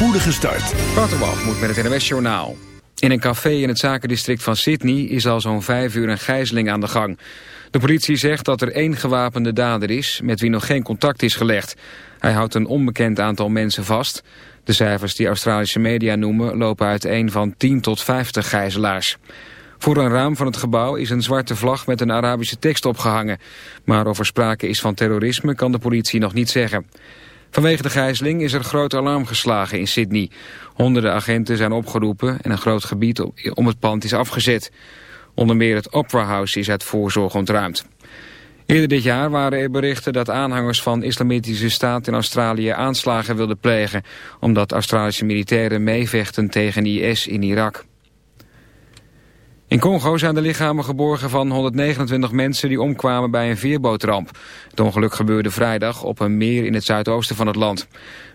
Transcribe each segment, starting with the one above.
spoedige start. Moet met het NWS Journaal. In een café in het zakendistrict van Sydney is al zo'n vijf uur een gijzeling aan de gang. De politie zegt dat er één gewapende dader is met wie nog geen contact is gelegd. Hij houdt een onbekend aantal mensen vast. De cijfers die Australische media noemen lopen uiteen van 10 tot 50 gijzelaars. Voor een raam van het gebouw is een zwarte vlag met een Arabische tekst opgehangen. Maar of er sprake is van terrorisme kan de politie nog niet zeggen. Vanwege de gijzeling is er groot alarm geslagen in Sydney. Honderden agenten zijn opgeroepen en een groot gebied om het pand is afgezet. Onder meer het Opera House is uit voorzorg ontruimd. Eerder dit jaar waren er berichten dat aanhangers van islamitische staat in Australië aanslagen wilden plegen, omdat Australische militairen meevechten tegen IS in Irak. In Congo zijn de lichamen geborgen van 129 mensen die omkwamen bij een veerbootramp. Het ongeluk gebeurde vrijdag op een meer in het zuidoosten van het land.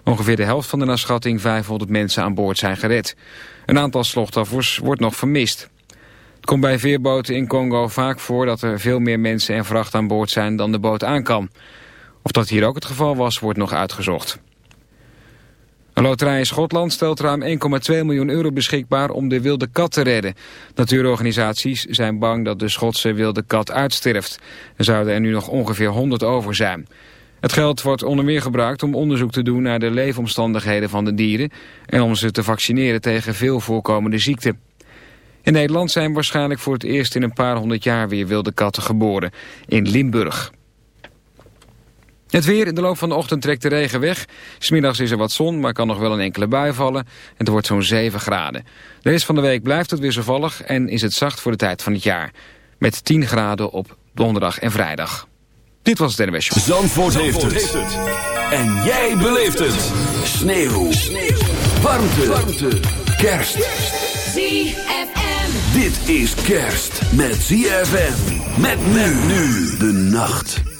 Ongeveer de helft van de naar schatting 500 mensen aan boord zijn gered. Een aantal slachtoffers wordt nog vermist. Het komt bij veerboten in Congo vaak voor dat er veel meer mensen en vracht aan boord zijn dan de boot aan kan. Of dat hier ook het geval was, wordt nog uitgezocht. Een loterij in Schotland stelt ruim 1,2 miljoen euro beschikbaar om de wilde kat te redden. Natuurorganisaties zijn bang dat de Schotse wilde kat uitsterft. Er zouden er nu nog ongeveer 100 over zijn. Het geld wordt onder meer gebruikt om onderzoek te doen naar de leefomstandigheden van de dieren... en om ze te vaccineren tegen veel voorkomende ziekten. In Nederland zijn waarschijnlijk voor het eerst in een paar honderd jaar weer wilde katten geboren. In Limburg. Het weer in de loop van de ochtend trekt de regen weg. Smiddags is er wat zon, maar kan nog wel een enkele bui vallen. En het wordt zo'n 7 graden. De rest van de week blijft het wisselvallig en is het zacht voor de tijd van het jaar. Met 10 graden op donderdag en vrijdag. Dit was het NWS Zandvoort, Zandvoort heeft, het. En jij beleeft het. Sneeuw. Sneeuw. Warmte. Warmte. Kerst. ZFM. Dit is kerst met ZFM. Met men nu de nacht.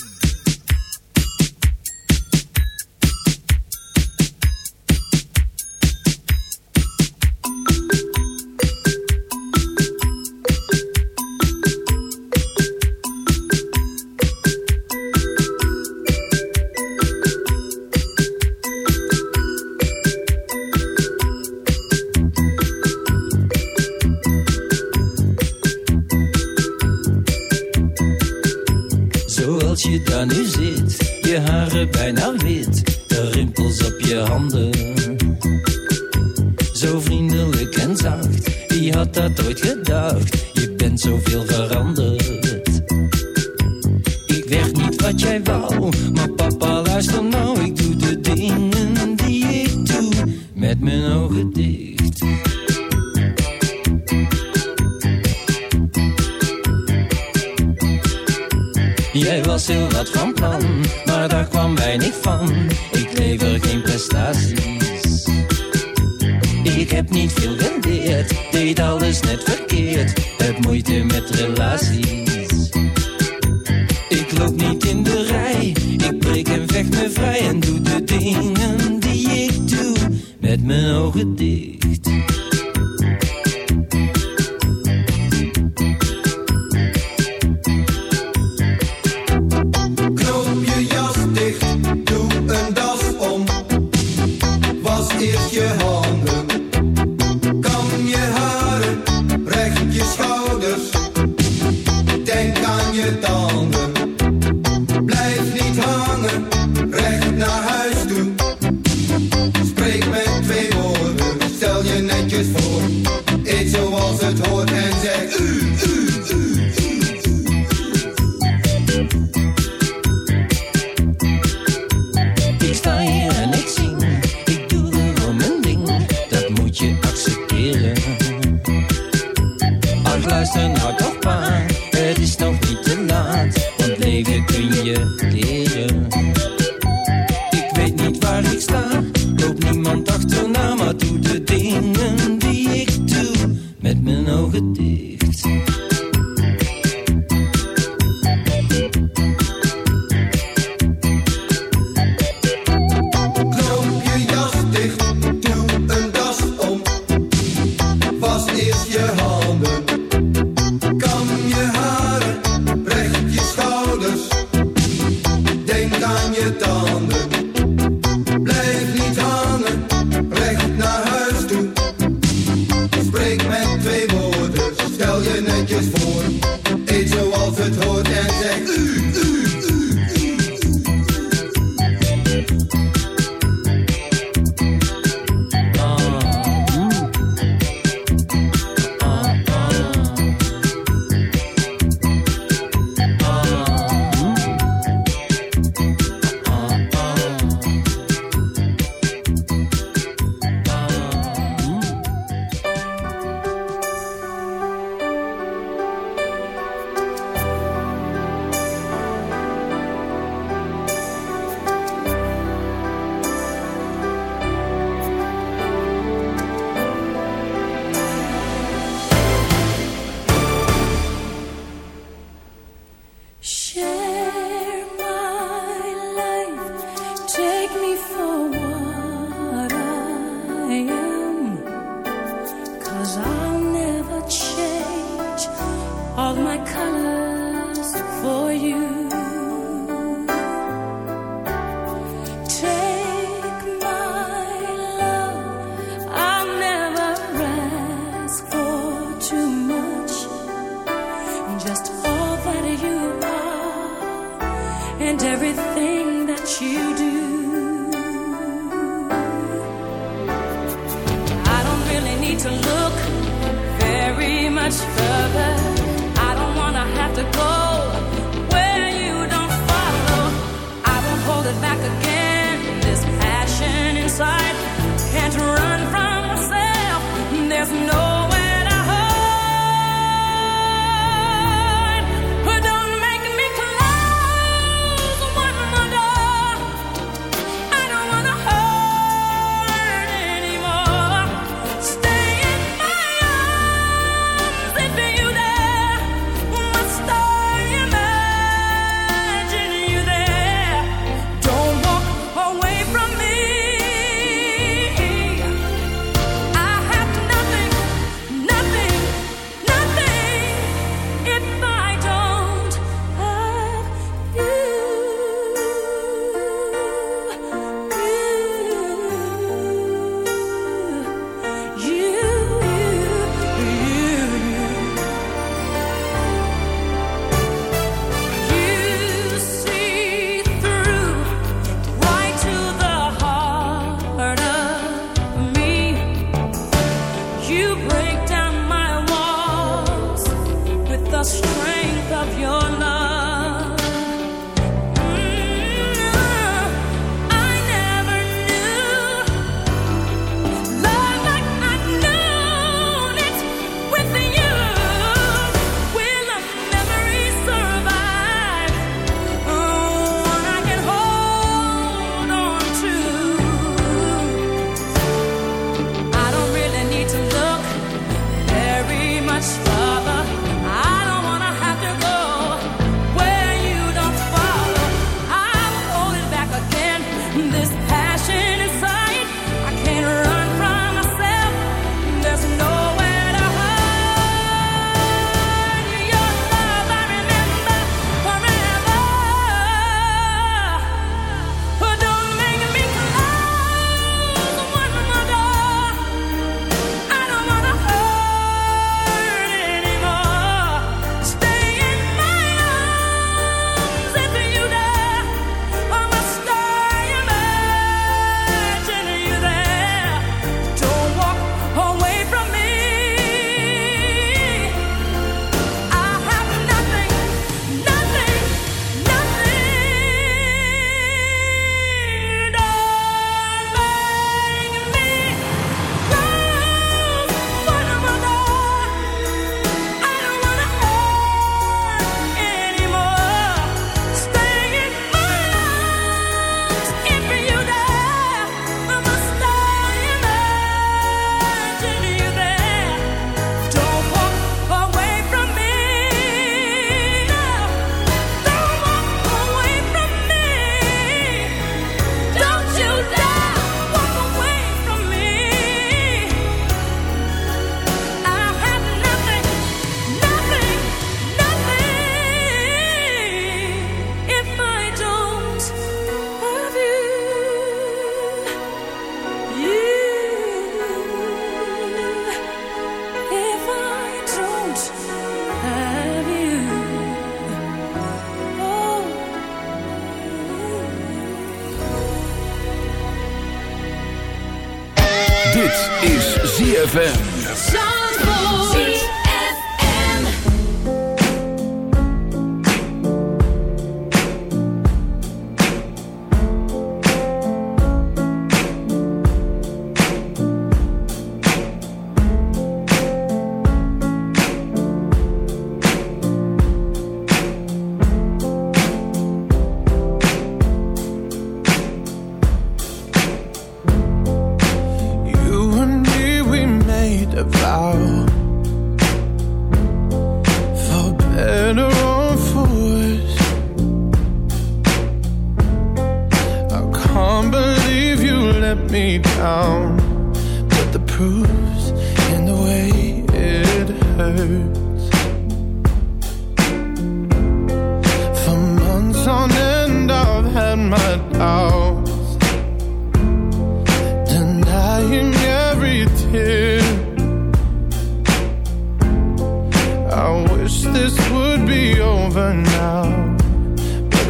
Je handen,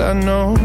I know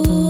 it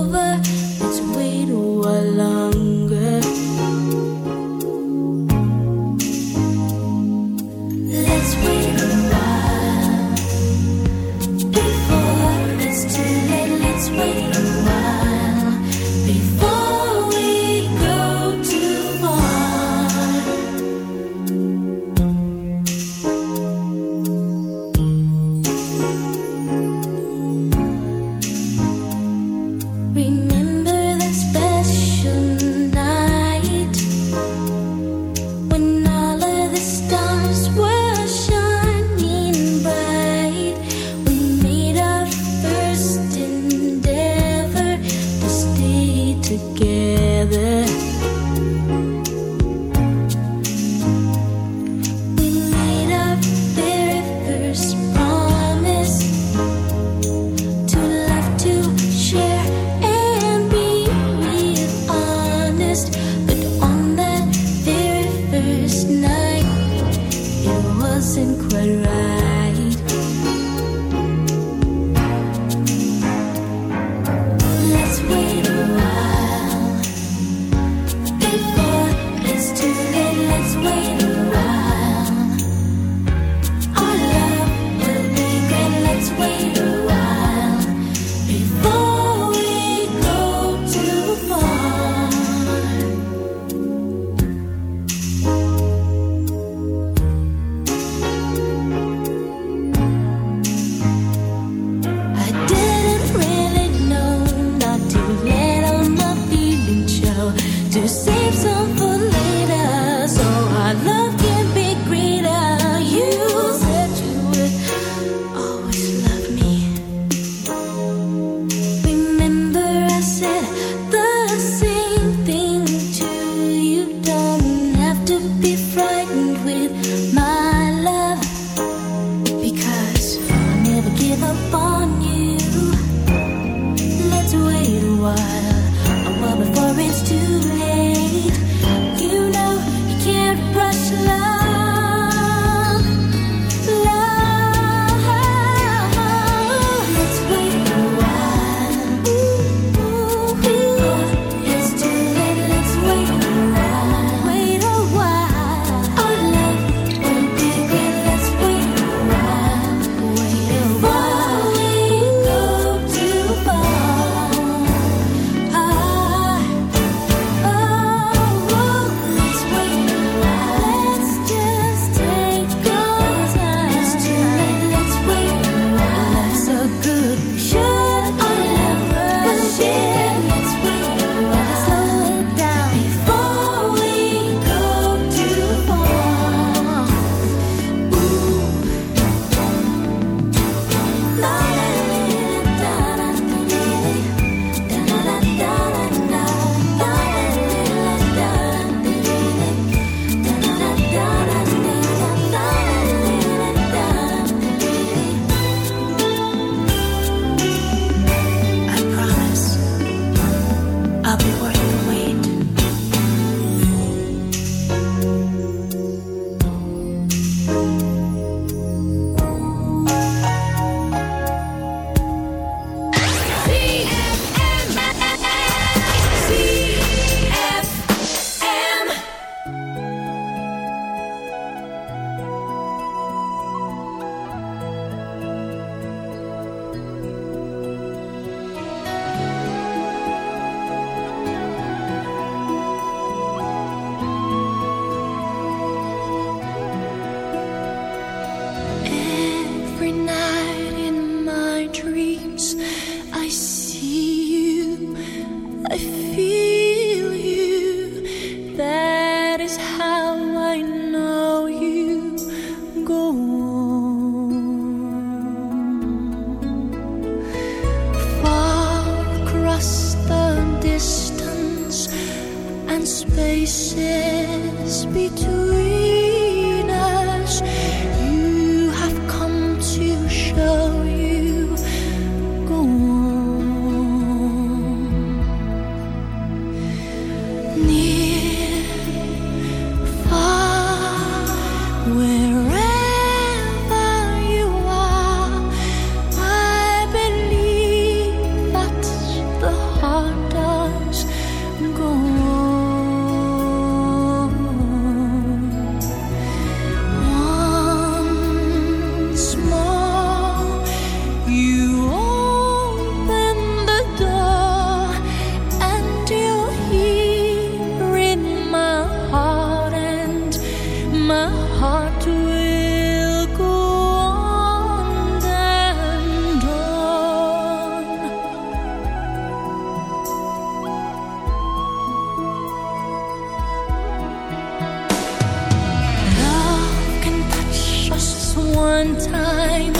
one time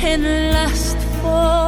and last for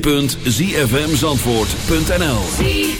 www.zfmzandvoort.nl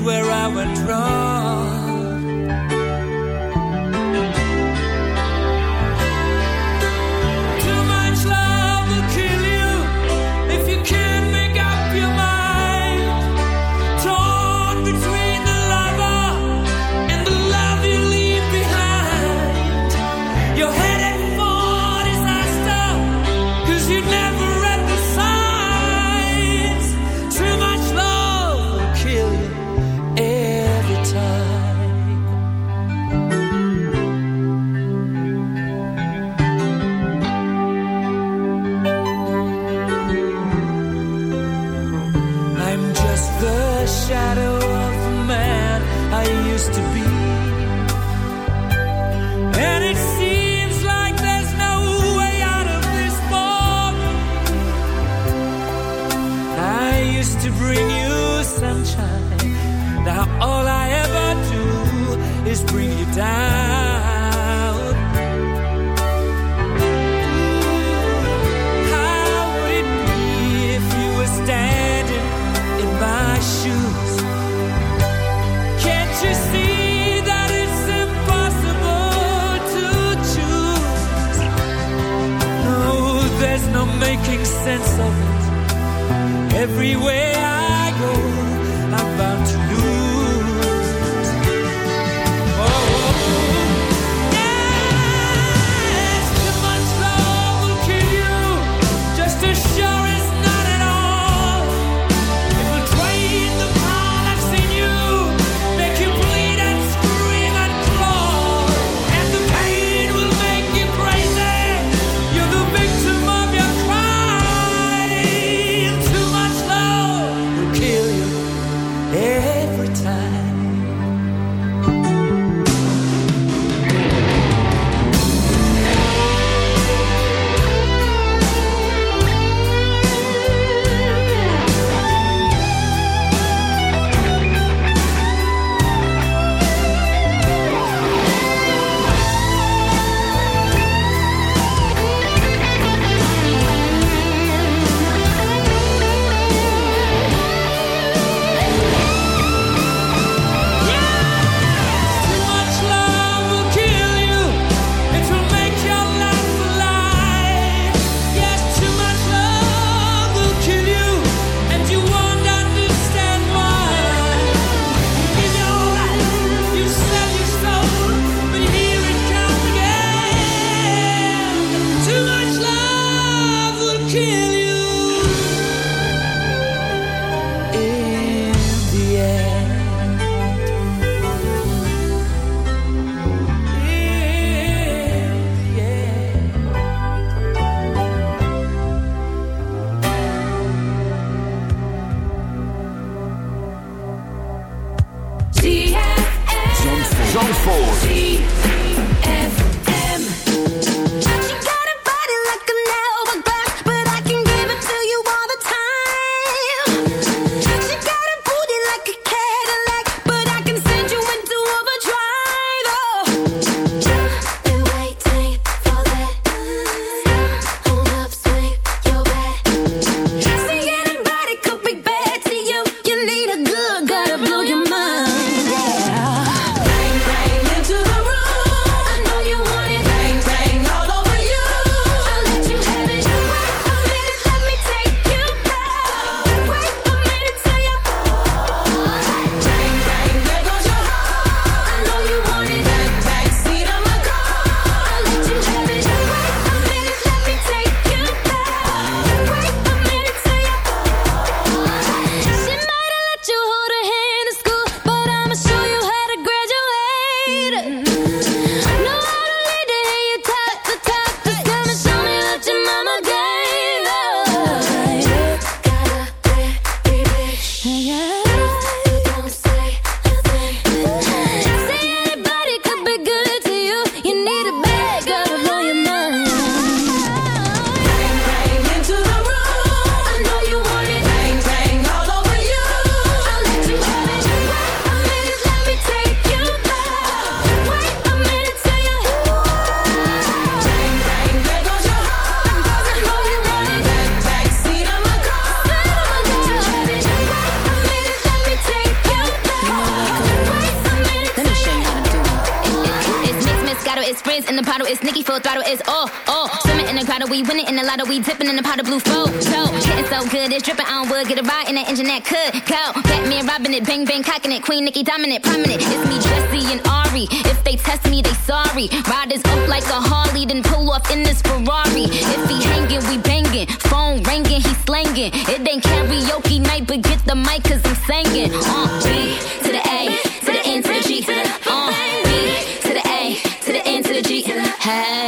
where I went wrong. making sense of it. Everywhere I go, I find Zandvoort. throttle is oh, oh. Swimming in the grotto, we winning in the lotto, we dipping in the pot of blue flow. So, getting so good, it's dripping. I don't would get a ride in the engine that could go. Batman robbing it, bang bang cocking it, Queen Nicki dominant, prominent. It's me, Jessie and Ari. If they test me, they sorry. Riders up like a Harley, then pull off in this Ferrari. If he hanging, we banging. Phone ringing, he slanging. It ain't karaoke night, but get the mic, cause I'm singing. Uh, B to the A, to the N to the G, uh, B to the A, to the N to the G. Hey.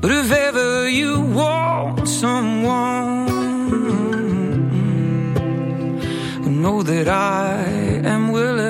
But if ever you want someone, know that I am willing.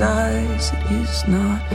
size, it is not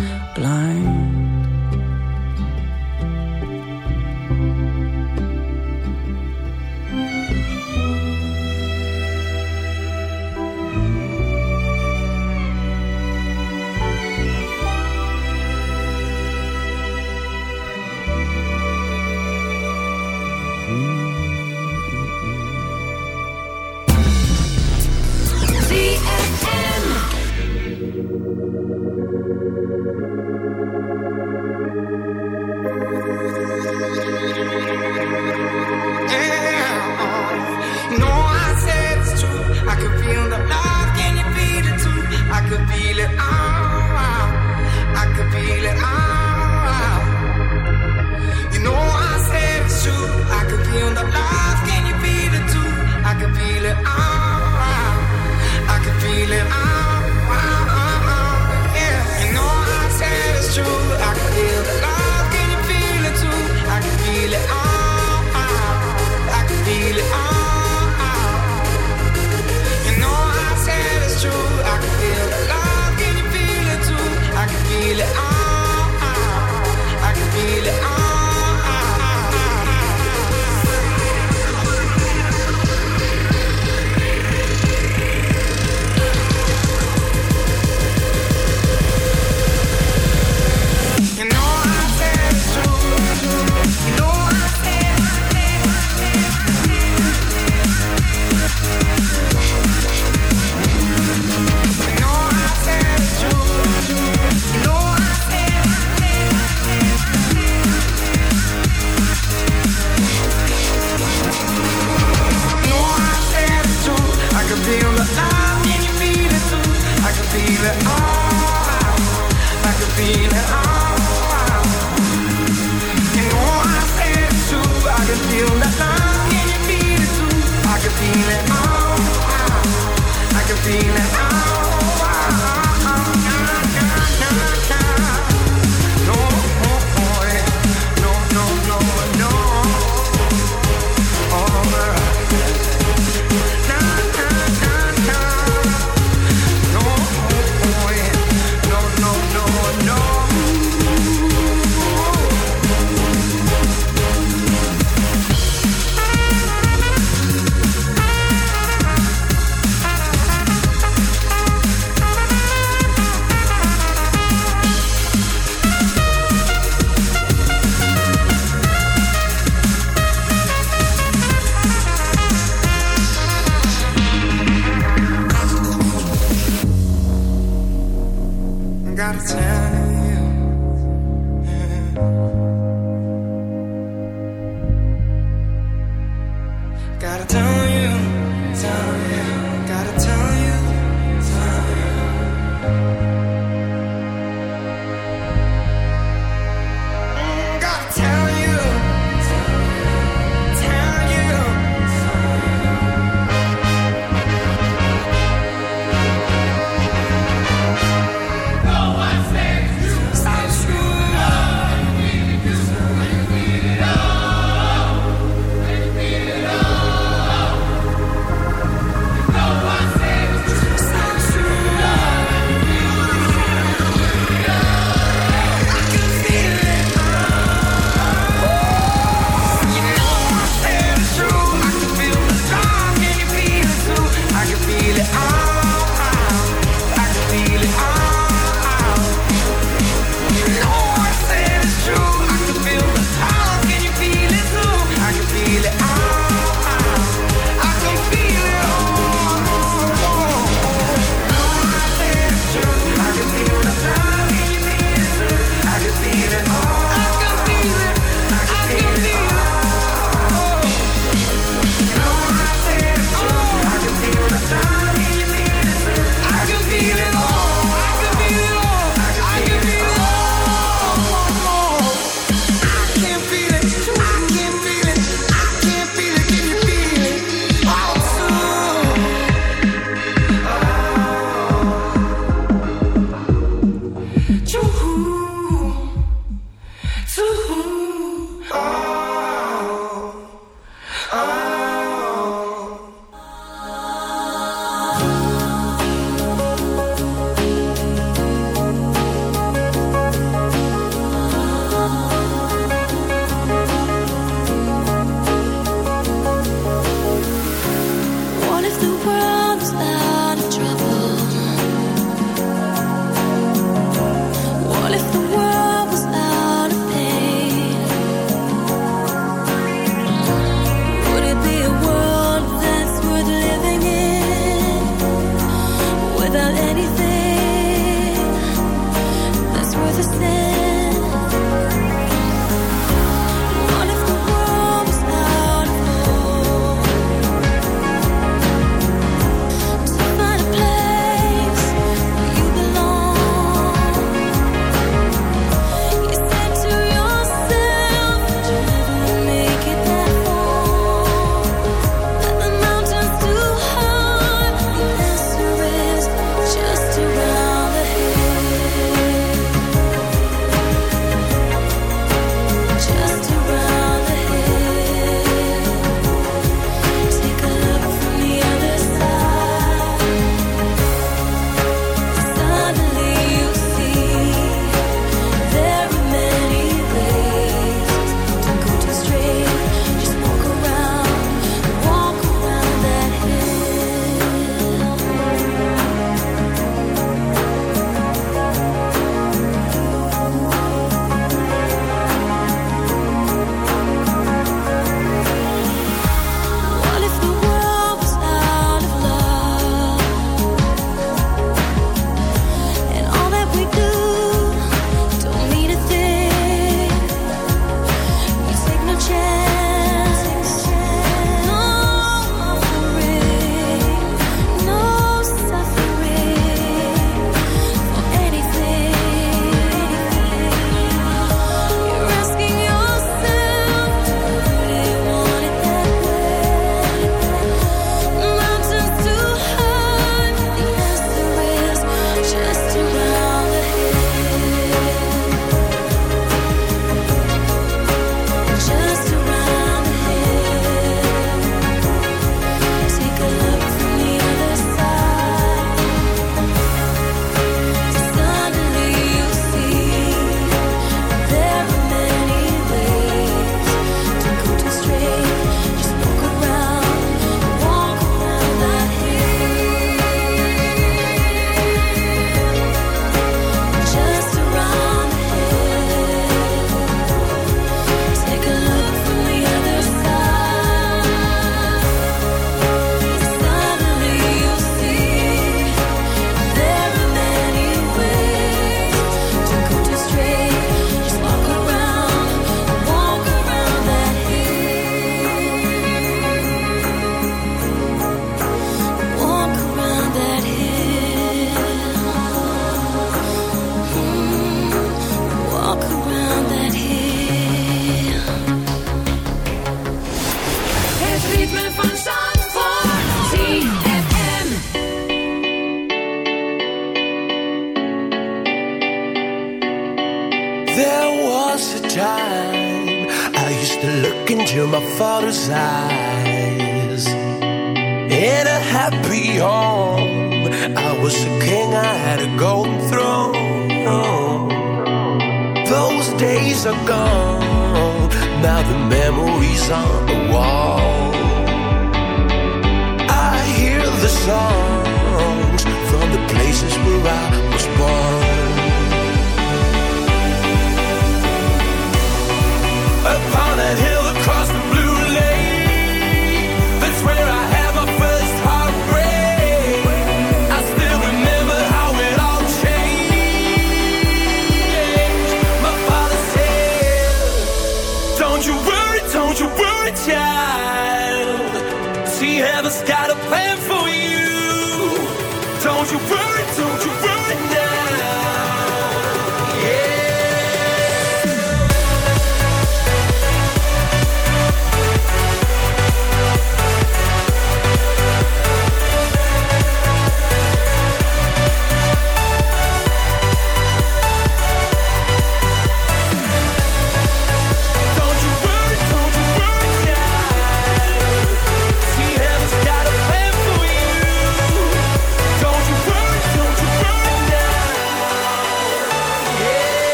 without anything